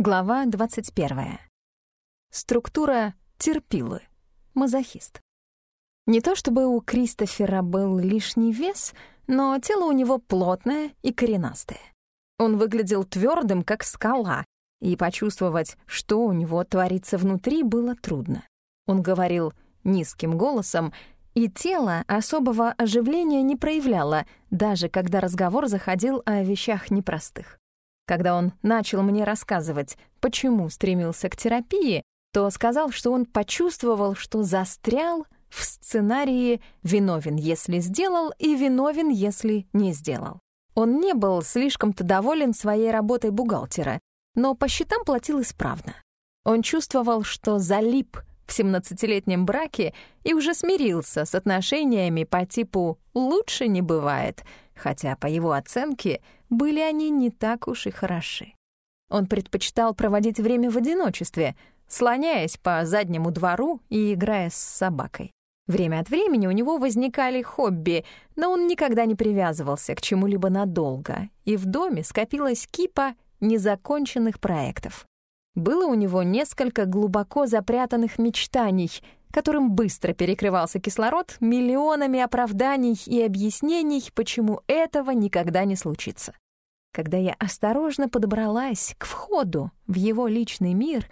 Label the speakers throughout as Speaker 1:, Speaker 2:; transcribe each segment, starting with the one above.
Speaker 1: Глава 21. Структура терпилы. Мазохист. Не то чтобы у Кристофера был лишний вес, но тело у него плотное и коренастое. Он выглядел твердым, как скала, и почувствовать, что у него творится внутри, было трудно. Он говорил низким голосом, и тело особого оживления не проявляло, даже когда разговор заходил о вещах непростых. Когда он начал мне рассказывать, почему стремился к терапии, то сказал, что он почувствовал, что застрял в сценарии «виновен, если сделал» и «виновен, если не сделал». Он не был слишком-то доволен своей работой бухгалтера, но по счетам платил исправно. Он чувствовал, что залип в 17-летнем браке и уже смирился с отношениями по типу «лучше не бывает», хотя, по его оценке, были они не так уж и хороши. Он предпочитал проводить время в одиночестве, слоняясь по заднему двору и играя с собакой. Время от времени у него возникали хобби, но он никогда не привязывался к чему-либо надолго, и в доме скопилась кипа незаконченных проектов. Было у него несколько глубоко запрятанных мечтаний, которым быстро перекрывался кислород миллионами оправданий и объяснений, почему этого никогда не случится. Когда я осторожно подобралась к входу в его личный мир,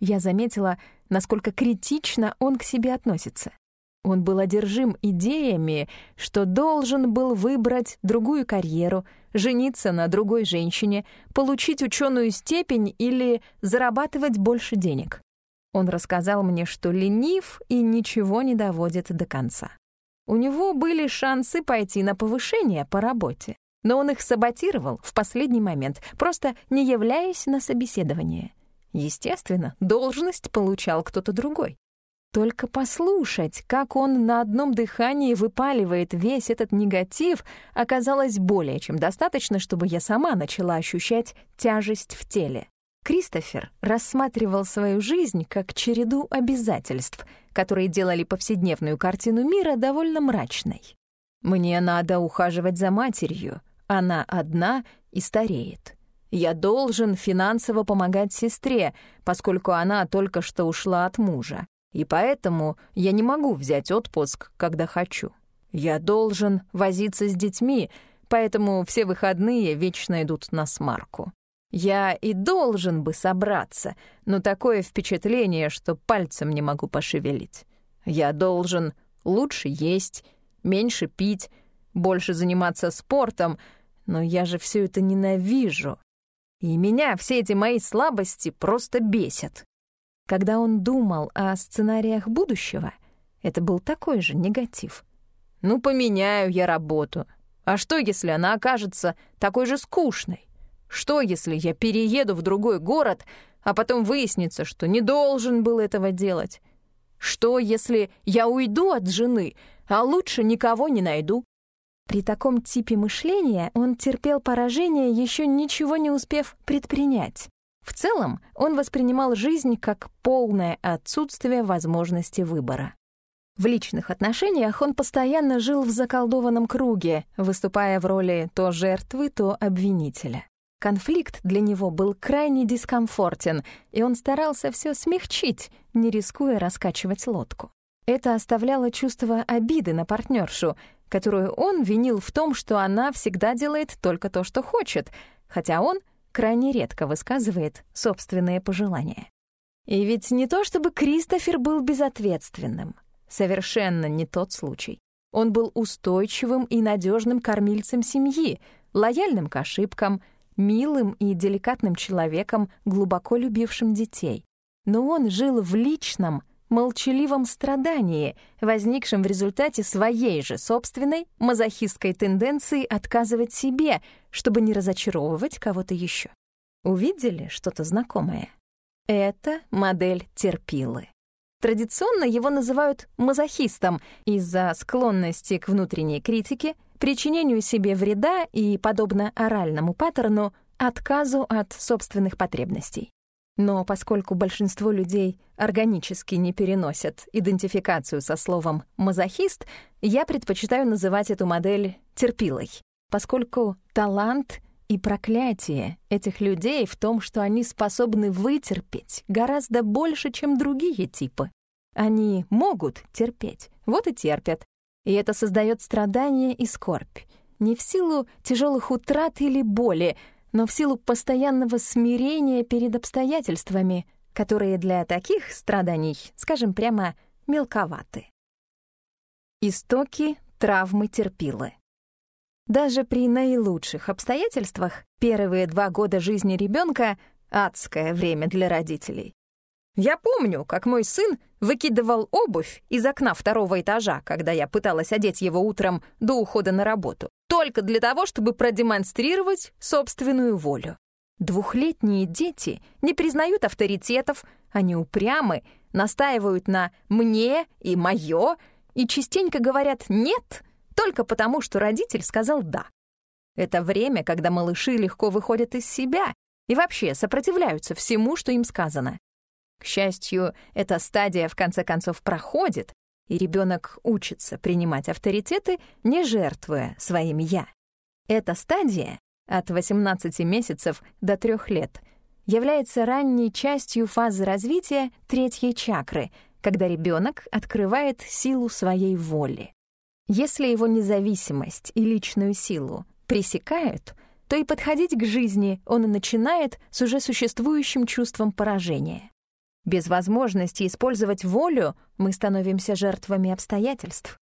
Speaker 1: я заметила, насколько критично он к себе относится. Он был одержим идеями, что должен был выбрать другую карьеру, жениться на другой женщине, получить ученую степень или зарабатывать больше денег. Он рассказал мне, что ленив и ничего не доводит до конца. У него были шансы пойти на повышение по работе, но он их саботировал в последний момент, просто не являясь на собеседование. Естественно, должность получал кто-то другой. Только послушать, как он на одном дыхании выпаливает весь этот негатив, оказалось более чем достаточно, чтобы я сама начала ощущать тяжесть в теле. Кристофер рассматривал свою жизнь как череду обязательств, которые делали повседневную картину мира довольно мрачной. «Мне надо ухаживать за матерью. Она одна и стареет. Я должен финансово помогать сестре, поскольку она только что ушла от мужа, и поэтому я не могу взять отпуск, когда хочу. Я должен возиться с детьми, поэтому все выходные вечно идут на смарку. Я и должен бы собраться, но такое впечатление, что пальцем не могу пошевелить. Я должен лучше есть, меньше пить, больше заниматься спортом, но я же все это ненавижу. И меня все эти мои слабости просто бесят. Когда он думал о сценариях будущего, это был такой же негатив. Ну, поменяю я работу. А что, если она окажется такой же скучной? Что, если я перееду в другой город, а потом выяснится, что не должен был этого делать? Что, если я уйду от жены, а лучше никого не найду? При таком типе мышления он терпел поражение, еще ничего не успев предпринять. В целом, он воспринимал жизнь как полное отсутствие возможности выбора. В личных отношениях он постоянно жил в заколдованном круге, выступая в роли то жертвы, то обвинителя. Конфликт для него был крайне дискомфортен, и он старался все смягчить, не рискуя раскачивать лодку. Это оставляло чувство обиды на партнершу, которую он винил в том, что она всегда делает только то, что хочет, хотя он крайне редко высказывает собственные пожелания. И ведь не то чтобы Кристофер был безответственным. Совершенно не тот случай. Он был устойчивым и надежным кормильцем семьи, лояльным к ошибкам — милым и деликатным человеком, глубоко любившим детей. Но он жил в личном, молчаливом страдании, возникшем в результате своей же собственной мазохистской тенденции отказывать себе, чтобы не разочаровывать кого-то еще. Увидели что-то знакомое? Это модель терпилы. Традиционно его называют мазохистом из-за склонности к внутренней критике, причинению себе вреда и, подобно оральному паттерну, отказу от собственных потребностей. Но поскольку большинство людей органически не переносят идентификацию со словом «мазохист», я предпочитаю называть эту модель терпилой, поскольку талант И проклятие этих людей в том, что они способны вытерпеть гораздо больше, чем другие типы. Они могут терпеть, вот и терпят. И это создает страдания и скорбь. Не в силу тяжелых утрат или боли, но в силу постоянного смирения перед обстоятельствами, которые для таких страданий, скажем прямо, мелковаты. Истоки травмы терпилы. Даже при наилучших обстоятельствах первые два года жизни ребенка — адское время для родителей. Я помню, как мой сын выкидывал обувь из окна второго этажа, когда я пыталась одеть его утром до ухода на работу, только для того, чтобы продемонстрировать собственную волю. Двухлетние дети не признают авторитетов, они упрямы, настаивают на «мне» и «моё» и частенько говорят «нет», только потому, что родитель сказал «да». Это время, когда малыши легко выходят из себя и вообще сопротивляются всему, что им сказано. К счастью, эта стадия в конце концов проходит, и ребенок учится принимать авторитеты, не жертвуя своим «я». Эта стадия от 18 месяцев до 3 лет является ранней частью фазы развития третьей чакры, когда ребенок открывает силу своей воли. Если его независимость и личную силу пресекают, то и подходить к жизни он начинает с уже существующим чувством поражения. Без возможности использовать волю мы становимся жертвами обстоятельств.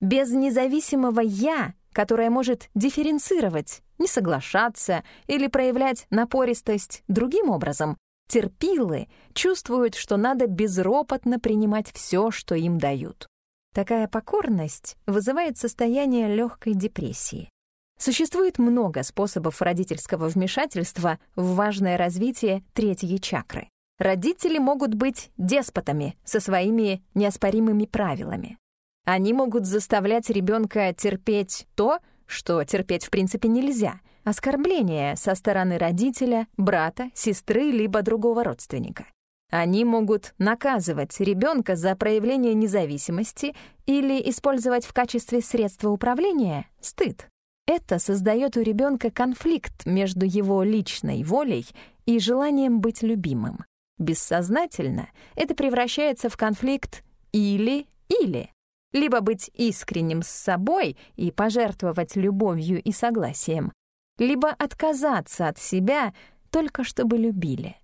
Speaker 1: Без независимого «я», которое может дифференцировать, не соглашаться или проявлять напористость другим образом, терпилы чувствуют, что надо безропотно принимать все, что им дают. Такая покорность вызывает состояние легкой депрессии. Существует много способов родительского вмешательства в важное развитие третьей чакры. Родители могут быть деспотами со своими неоспоримыми правилами. Они могут заставлять ребенка терпеть то, что терпеть в принципе нельзя — оскорбление со стороны родителя, брата, сестры либо другого родственника. Они могут наказывать ребенка за проявление независимости или использовать в качестве средства управления стыд. Это создает у ребенка конфликт между его личной волей и желанием быть любимым. Бессознательно это превращается в конфликт или-или. Либо быть искренним с собой и пожертвовать любовью и согласием, либо отказаться от себя только чтобы любили.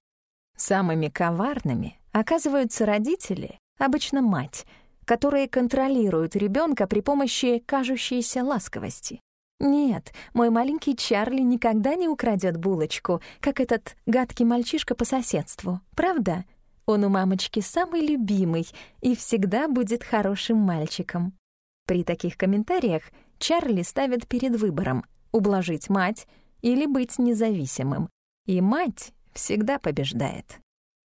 Speaker 1: Самыми коварными оказываются родители, обычно мать, которые контролируют ребенка при помощи кажущейся ласковости. Нет, мой маленький Чарли никогда не украдет булочку, как этот гадкий мальчишка по соседству, правда? Он у мамочки самый любимый и всегда будет хорошим мальчиком. При таких комментариях Чарли ставят перед выбором — ублажить мать или быть независимым. И мать всегда побеждает.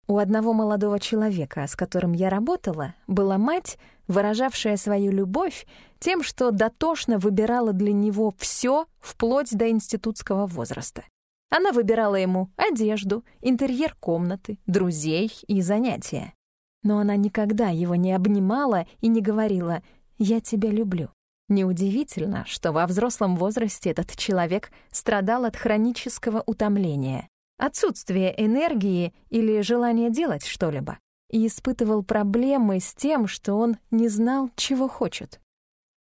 Speaker 1: У одного молодого человека, с которым я работала, была мать, выражавшая свою любовь тем, что дотошно выбирала для него все вплоть до институтского возраста. Она выбирала ему одежду, интерьер комнаты, друзей и занятия. Но она никогда его не обнимала и не говорила «я тебя люблю». Неудивительно, что во взрослом возрасте этот человек страдал от хронического утомления, отсутствие энергии или желания делать что-либо, и испытывал проблемы с тем, что он не знал, чего хочет.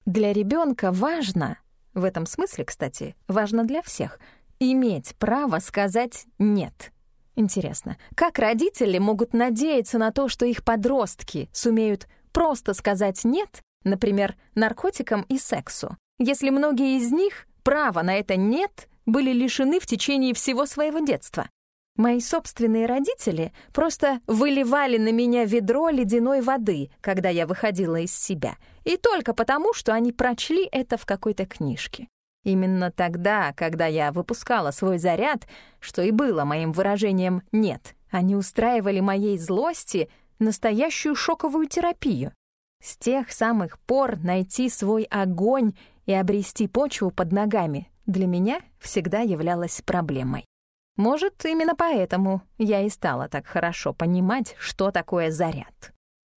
Speaker 1: Для ребенка важно, в этом смысле, кстати, важно для всех, иметь право сказать «нет». Интересно, как родители могут надеяться на то, что их подростки сумеют просто сказать «нет», например, наркотикам и сексу, если многие из них права на это «нет» были лишены в течение всего своего детства. Мои собственные родители просто выливали на меня ведро ледяной воды, когда я выходила из себя, и только потому, что они прочли это в какой-то книжке. Именно тогда, когда я выпускала свой заряд, что и было моим выражением «нет», они устраивали моей злости настоящую шоковую терапию. С тех самых пор найти свой огонь и обрести почву под ногами для меня всегда являлось проблемой. Может, именно поэтому я и стала так хорошо понимать, что такое заряд.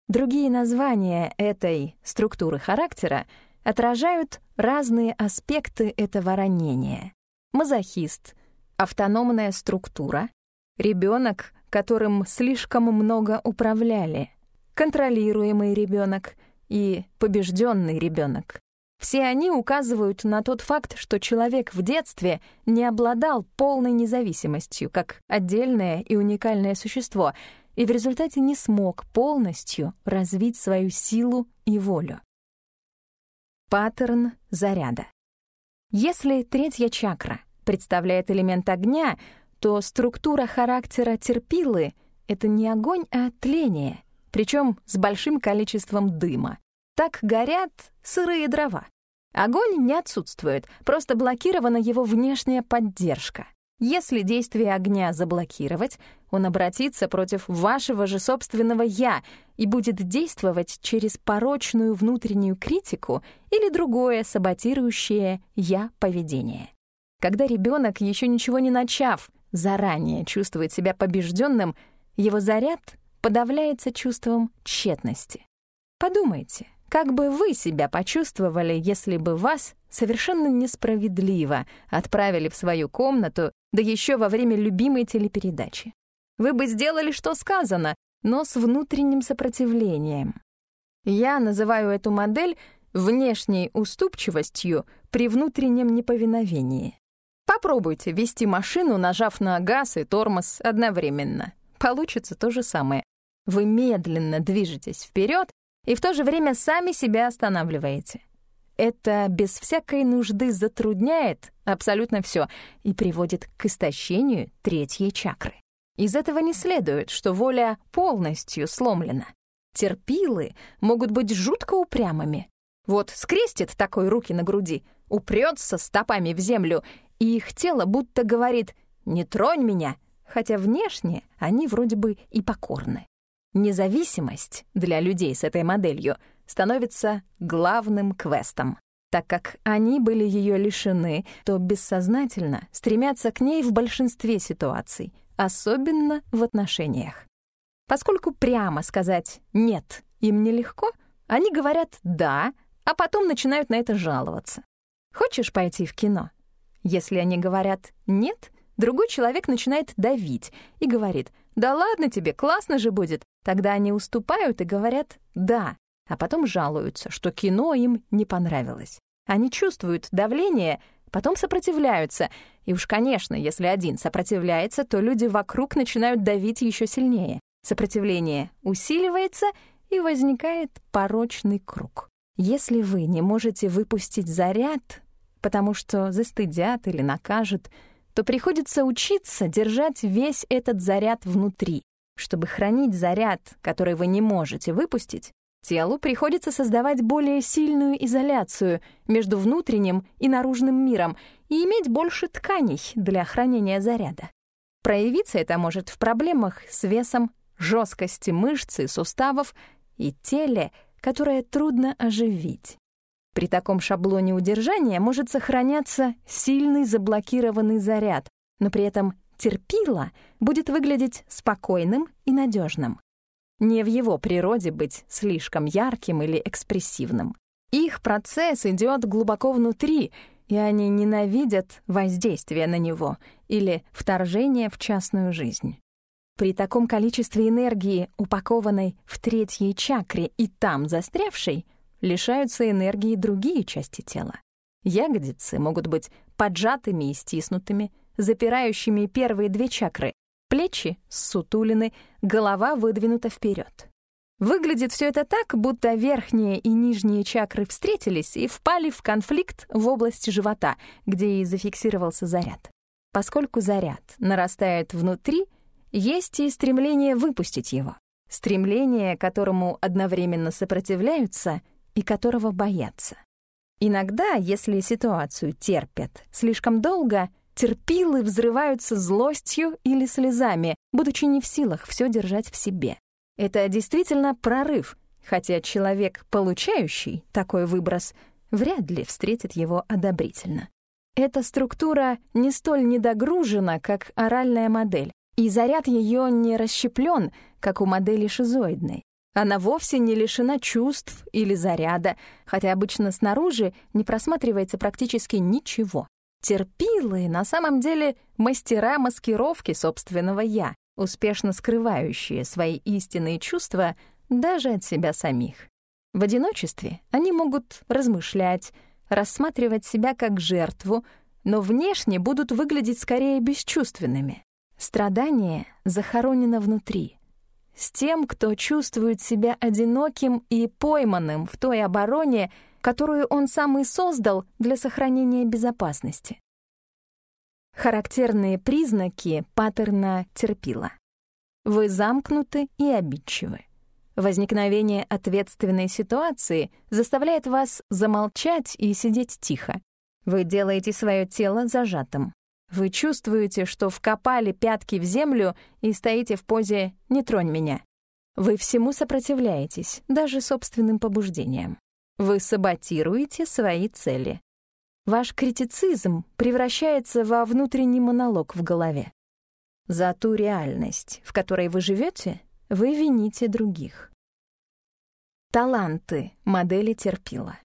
Speaker 1: Другие названия этой структуры характера отражают разные аспекты этого ранения. Мазохист, Автономная структура, ребенок, которым слишком много управляли, контролируемый ребенок и побежденный ребенок. Все они указывают на тот факт, что человек в детстве не обладал полной независимостью как отдельное и уникальное существо и в результате не смог полностью развить свою силу и волю. Паттерн заряда. Если третья чакра представляет элемент огня, то структура характера терпилы — это не огонь, а тление, причем с большим количеством дыма. Так горят сырые дрова. Огонь не отсутствует, просто блокирована его внешняя поддержка. Если действие огня заблокировать, он обратится против вашего же собственного «я» и будет действовать через порочную внутреннюю критику или другое саботирующее «я» поведение. Когда ребенок, еще ничего не начав, заранее чувствует себя побежденным, его заряд подавляется чувством тщетности. Подумайте, как бы вы себя почувствовали, если бы вас совершенно несправедливо отправили в свою комнату, да еще во время любимой телепередачи? Вы бы сделали, что сказано, но с внутренним сопротивлением. Я называю эту модель внешней уступчивостью при внутреннем неповиновении. Попробуйте вести машину, нажав на газ и тормоз одновременно. Получится то же самое. Вы медленно движетесь вперед, и в то же время сами себя останавливаете. Это без всякой нужды затрудняет абсолютно все и приводит к истощению третьей чакры. Из этого не следует, что воля полностью сломлена. Терпилы могут быть жутко упрямыми. Вот скрестит такой руки на груди, упрется стопами в землю, и их тело будто говорит «не тронь меня», хотя внешне они вроде бы и покорны. Независимость для людей с этой моделью становится главным квестом. Так как они были ее лишены, то бессознательно стремятся к ней в большинстве ситуаций, особенно в отношениях. Поскольку прямо сказать «нет» им нелегко, они говорят «да», а потом начинают на это жаловаться. Хочешь пойти в кино? Если они говорят «нет», другой человек начинает давить и говорит «да ладно тебе, классно же будет», Тогда они уступают и говорят «да», а потом жалуются, что кино им не понравилось. Они чувствуют давление, потом сопротивляются. И уж, конечно, если один сопротивляется, то люди вокруг начинают давить еще сильнее. Сопротивление усиливается, и возникает порочный круг. Если вы не можете выпустить заряд, потому что застыдят или накажут, то приходится учиться держать весь этот заряд внутри, чтобы хранить заряд, который вы не можете выпустить, телу приходится создавать более сильную изоляцию между внутренним и наружным миром и иметь больше тканей для хранения заряда. Проявиться это может в проблемах с весом, жесткости мышц и суставов и теле, которое трудно оживить. При таком шаблоне удержания может сохраняться сильный заблокированный заряд, но при этом терпила будет выглядеть спокойным и надежным. Не в его природе быть слишком ярким или экспрессивным. Их процесс идет глубоко внутри, и они ненавидят воздействие на него или вторжение в частную жизнь. При таком количестве энергии, упакованной в третьей чакре и там застрявшей, лишаются энергии другие части тела. Ягодицы могут быть поджатыми и стиснутыми, запирающими первые две чакры. Плечи сутулины, голова выдвинута вперед. Выглядит все это так, будто верхние и нижние чакры встретились и впали в конфликт в области живота, где и зафиксировался заряд. Поскольку заряд нарастает внутри, есть и стремление выпустить его. Стремление, которому одновременно сопротивляются и которого боятся. Иногда, если ситуацию терпят слишком долго, терпилы взрываются злостью или слезами, будучи не в силах все держать в себе. Это действительно прорыв, хотя человек, получающий такой выброс, вряд ли встретит его одобрительно. Эта структура не столь недогружена, как оральная модель, и заряд ее не расщеплен, как у модели шизоидной. Она вовсе не лишена чувств или заряда, хотя обычно снаружи не просматривается практически ничего. Терпилы на самом деле мастера маскировки собственного «я», успешно скрывающие свои истинные чувства даже от себя самих. В одиночестве они могут размышлять, рассматривать себя как жертву, но внешне будут выглядеть скорее бесчувственными. Страдание захоронено внутри. С тем, кто чувствует себя одиноким и пойманным в той обороне, которую он сам и создал для сохранения безопасности. Характерные признаки паттерна терпила. Вы замкнуты и обидчивы. Возникновение ответственной ситуации заставляет вас замолчать и сидеть тихо. Вы делаете свое тело зажатым. Вы чувствуете, что вкопали пятки в землю и стоите в позе «не тронь меня». Вы всему сопротивляетесь, даже собственным побуждениям. Вы саботируете свои цели. Ваш критицизм превращается во внутренний монолог в голове. За ту реальность, в которой вы живете, вы вините других. Таланты модели терпила.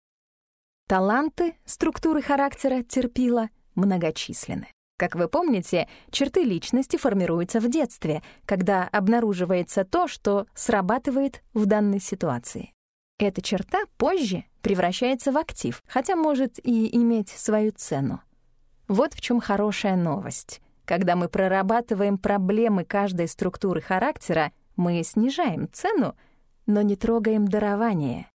Speaker 1: Таланты структуры характера терпила многочисленны. Как вы помните, черты личности формируются в детстве, когда обнаруживается то, что срабатывает в данной ситуации. Эта черта позже превращается в актив, хотя может и иметь свою цену. Вот в чем хорошая новость. Когда мы прорабатываем проблемы каждой структуры характера, мы снижаем цену, но не трогаем дарование.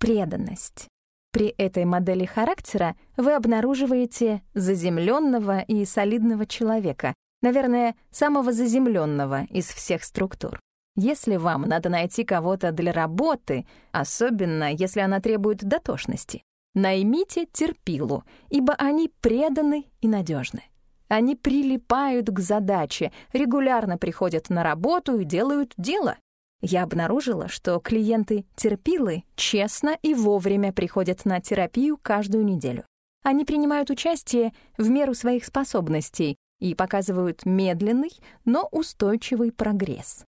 Speaker 1: Преданность. При этой модели характера вы обнаруживаете заземленного и солидного человека, наверное, самого заземленного из всех структур. Если вам надо найти кого-то для работы, особенно если она требует дотошности, наймите терпилу, ибо они преданы и надежны. Они прилипают к задаче, регулярно приходят на работу и делают дело. Я обнаружила, что клиенты терпилы честно и вовремя приходят на терапию каждую неделю. Они принимают участие в меру своих способностей и показывают медленный, но устойчивый прогресс.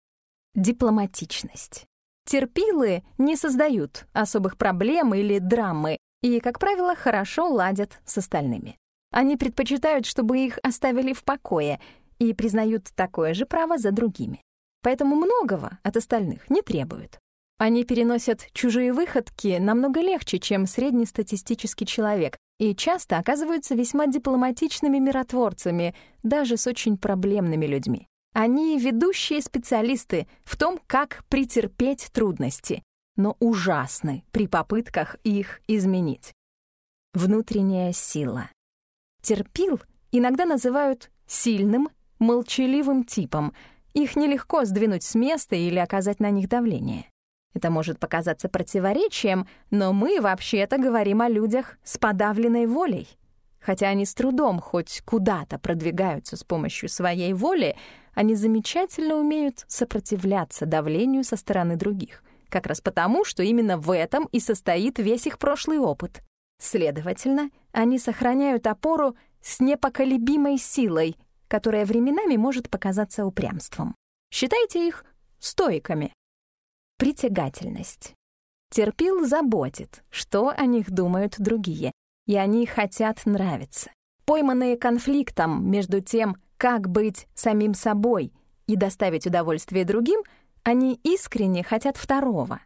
Speaker 1: Дипломатичность. Терпилы не создают особых проблем или драмы и, как правило, хорошо ладят с остальными. Они предпочитают, чтобы их оставили в покое и признают такое же право за другими. Поэтому многого от остальных не требуют. Они переносят чужие выходки намного легче, чем среднестатистический человек, и часто оказываются весьма дипломатичными миротворцами, даже с очень проблемными людьми. Они ведущие специалисты в том, как претерпеть трудности, но ужасны при попытках их изменить. Внутренняя сила. Терпил иногда называют сильным, молчаливым типом. Их нелегко сдвинуть с места или оказать на них давление. Это может показаться противоречием, но мы вообще-то говорим о людях с подавленной волей. Хотя они с трудом хоть куда-то продвигаются с помощью своей воли, они замечательно умеют сопротивляться давлению со стороны других. Как раз потому, что именно в этом и состоит весь их прошлый опыт. Следовательно, они сохраняют опору с непоколебимой силой, которая временами может показаться упрямством. Считайте их стойками. Притягательность. Терпил заботит, что о них думают другие, и они хотят нравиться. Пойманные конфликтом между тем, как быть самим собой и доставить удовольствие другим, они искренне хотят второго.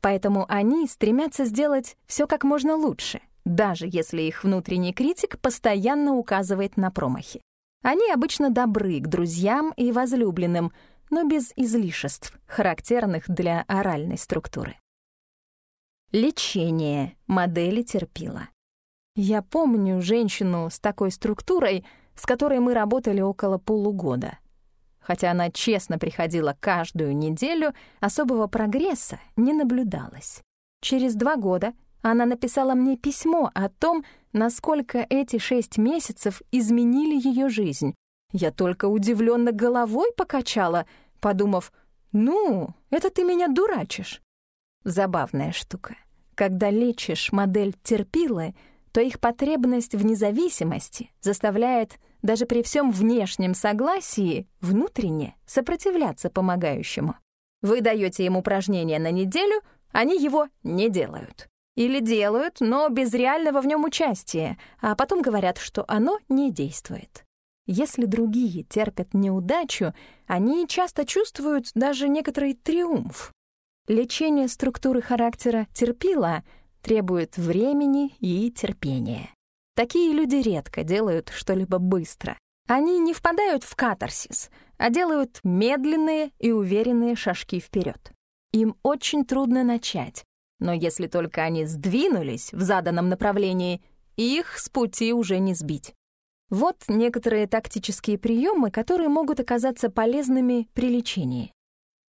Speaker 1: Поэтому они стремятся сделать все как можно лучше даже если их внутренний критик постоянно указывает на промахи. Они обычно добры к друзьям и возлюбленным, но без излишеств, характерных для оральной структуры. Лечение модели терпила. Я помню женщину с такой структурой, с которой мы работали около полугода. Хотя она честно приходила каждую неделю, особого прогресса не наблюдалось. Через два года она написала мне письмо о том, насколько эти шесть месяцев изменили ее жизнь. Я только удивленно головой покачала, подумав, «Ну, это ты меня дурачишь». Забавная штука. Когда лечишь модель терпилы, то их потребность в независимости заставляет даже при всем внешнем согласии внутренне сопротивляться помогающему. Вы даете им упражнение на неделю, они его не делают. Или делают, но без реального в нем участия, а потом говорят, что оно не действует. Если другие терпят неудачу, они часто чувствуют даже некоторый триумф. Лечение структуры характера терпила требует времени и терпения. Такие люди редко делают что-либо быстро. Они не впадают в катарсис, а делают медленные и уверенные шажки вперед. Им очень трудно начать, но если только они сдвинулись в заданном направлении, их с пути уже не сбить. Вот некоторые тактические приемы, которые могут оказаться полезными при лечении.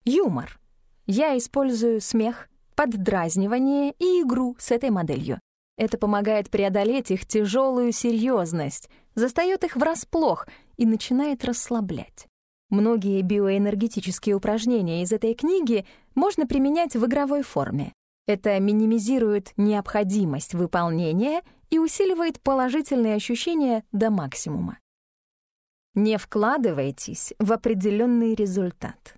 Speaker 1: Юмор. Я использую смех, поддразнивание и игру с этой моделью. Это помогает преодолеть их тяжелую серьезность, застаёт их врасплох и начинает расслаблять. Многие биоэнергетические упражнения из этой книги можно применять в игровой форме. Это минимизирует необходимость выполнения и усиливает положительные ощущения до максимума. Не вкладывайтесь в определенный результат.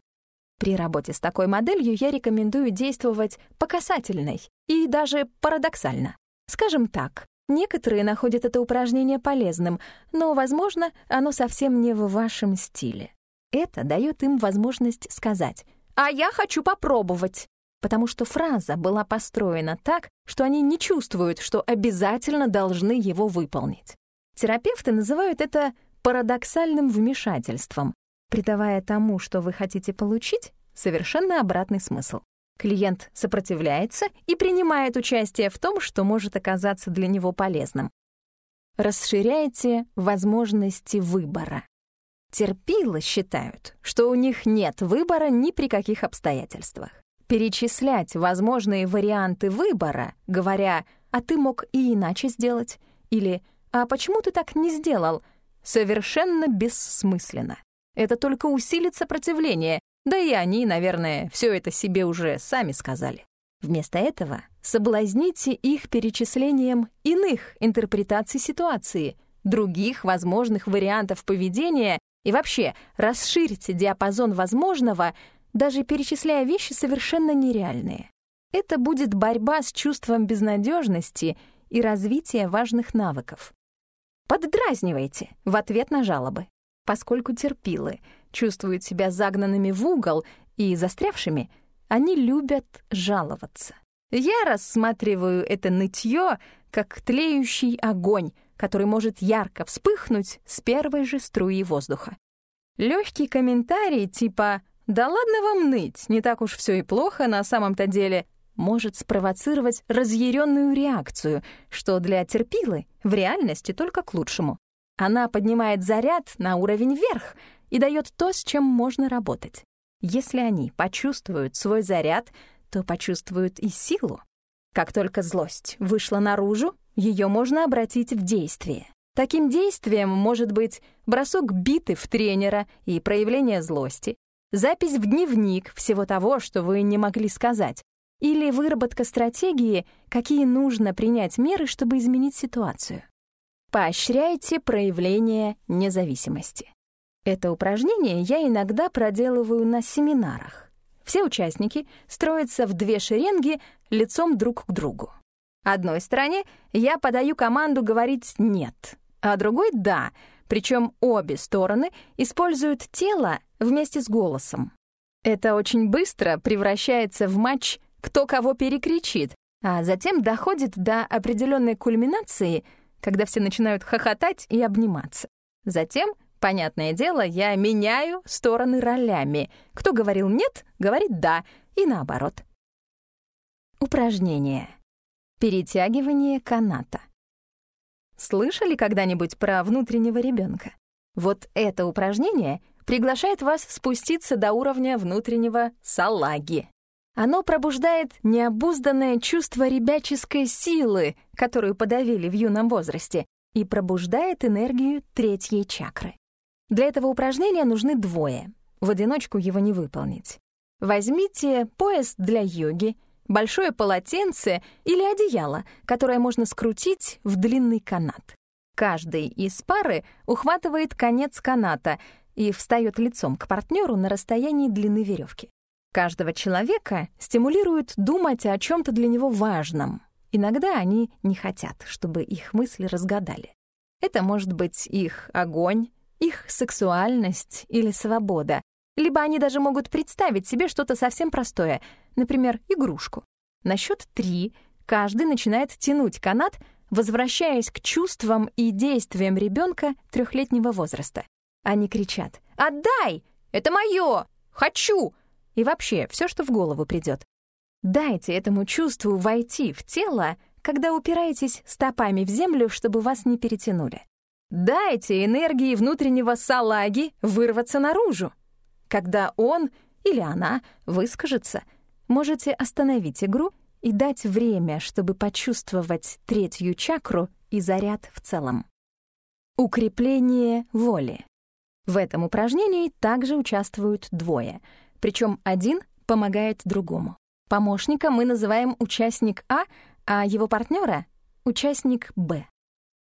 Speaker 1: При работе с такой моделью я рекомендую действовать по касательной и даже парадоксально. Скажем так, некоторые находят это упражнение полезным, но, возможно, оно совсем не в вашем стиле. Это дает им возможность сказать «А я хочу попробовать», потому что фраза была построена так, что они не чувствуют, что обязательно должны его выполнить. Терапевты называют это парадоксальным вмешательством, придавая тому, что вы хотите получить, совершенно обратный смысл. Клиент сопротивляется и принимает участие в том, что может оказаться для него полезным. Расширяйте возможности выбора. Терпилы считают, что у них нет выбора ни при каких обстоятельствах перечислять возможные варианты выбора, говоря «а ты мог и иначе сделать» или «а почему ты так не сделал?» совершенно бессмысленно. Это только усилит сопротивление, да и они, наверное, все это себе уже сами сказали. Вместо этого соблазните их перечислением иных интерпретаций ситуации, других возможных вариантов поведения и вообще расширьте диапазон возможного даже перечисляя вещи совершенно нереальные. Это будет борьба с чувством безнадежности и развитие важных навыков. Поддразнивайте в ответ на жалобы. Поскольку терпилы чувствуют себя загнанными в угол и застрявшими, они любят жаловаться. Я рассматриваю это нытье как тлеющий огонь, который может ярко вспыхнуть с первой же струи воздуха. Легкий комментарий типа да ладно вам ныть, не так уж все и плохо на самом-то деле, может спровоцировать разъяренную реакцию, что для терпилы в реальности только к лучшему. Она поднимает заряд на уровень вверх и дает то, с чем можно работать. Если они почувствуют свой заряд, то почувствуют и силу. Как только злость вышла наружу, ее можно обратить в действие. Таким действием может быть бросок биты в тренера и проявление злости, запись в дневник всего того, что вы не могли сказать, или выработка стратегии, какие нужно принять меры, чтобы изменить ситуацию. Поощряйте проявление независимости. Это упражнение я иногда проделываю на семинарах. Все участники строятся в две шеренги лицом друг к другу. Одной стороне я подаю команду говорить «нет», а другой «да», причем обе стороны используют тело вместе с голосом. Это очень быстро превращается в матч «кто кого перекричит», а затем доходит до определенной кульминации, когда все начинают хохотать и обниматься. Затем, понятное дело, я меняю стороны ролями. Кто говорил «нет», говорит «да», и наоборот. Упражнение. Перетягивание каната. Слышали когда-нибудь про внутреннего ребенка? Вот это упражнение приглашает вас спуститься до уровня внутреннего салаги. Оно пробуждает необузданное чувство ребяческой силы, которую подавили в юном возрасте, и пробуждает энергию третьей чакры. Для этого упражнения нужны двое. В одиночку его не выполнить. Возьмите пояс для йоги — большое полотенце или одеяло, которое можно скрутить в длинный канат. Каждый из пары ухватывает конец каната и встает лицом к партнеру на расстоянии длины веревки. Каждого человека стимулирует думать о чем то для него важном. Иногда они не хотят, чтобы их мысли разгадали. Это может быть их огонь, их сексуальность или свобода. Либо они даже могут представить себе что-то совсем простое, например, игрушку. На счет три каждый начинает тянуть канат, возвращаясь к чувствам и действиям ребенка трехлетнего возраста. Они кричат «Отдай! Это мое! Хочу!» И вообще, все, что в голову придет. Дайте этому чувству войти в тело, когда упираетесь стопами в землю, чтобы вас не перетянули. Дайте энергии внутреннего салаги вырваться наружу. Когда он или она выскажется, можете остановить игру и дать время, чтобы почувствовать третью чакру и заряд в целом. Укрепление воли. В этом упражнении также участвуют двое, причем один помогает другому. Помощника мы называем участник А, а его партнера — участник Б.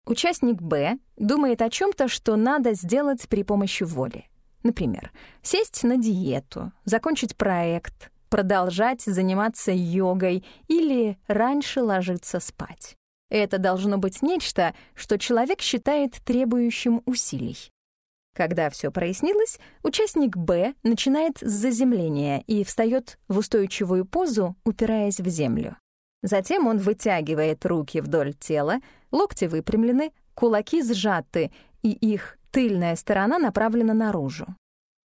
Speaker 1: Участник Б думает о чем то что надо сделать при помощи воли. Например, сесть на диету, закончить проект, продолжать заниматься йогой или раньше ложиться спать. Это должно быть нечто, что человек считает требующим усилий. Когда все прояснилось, участник Б начинает с заземления и встает в устойчивую позу, упираясь в землю. Затем он вытягивает руки вдоль тела, локти выпрямлены, кулаки сжаты, и их тыльная сторона направлена наружу.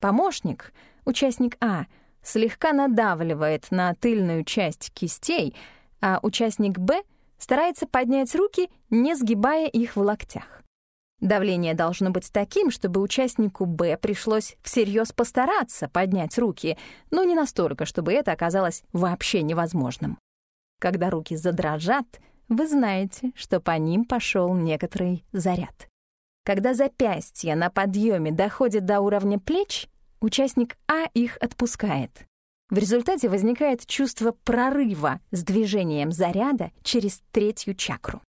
Speaker 1: Помощник, участник А, слегка надавливает на тыльную часть кистей, а участник Б старается поднять руки, не сгибая их в локтях. Давление должно быть таким, чтобы участнику Б пришлось всерьез постараться поднять руки, но не настолько, чтобы это оказалось вообще невозможным. Когда руки задрожат, вы знаете, что по ним пошел некоторый заряд. Когда запястья на подъеме доходят до уровня плеч, участник А их отпускает. В результате возникает чувство прорыва с движением заряда через третью чакру.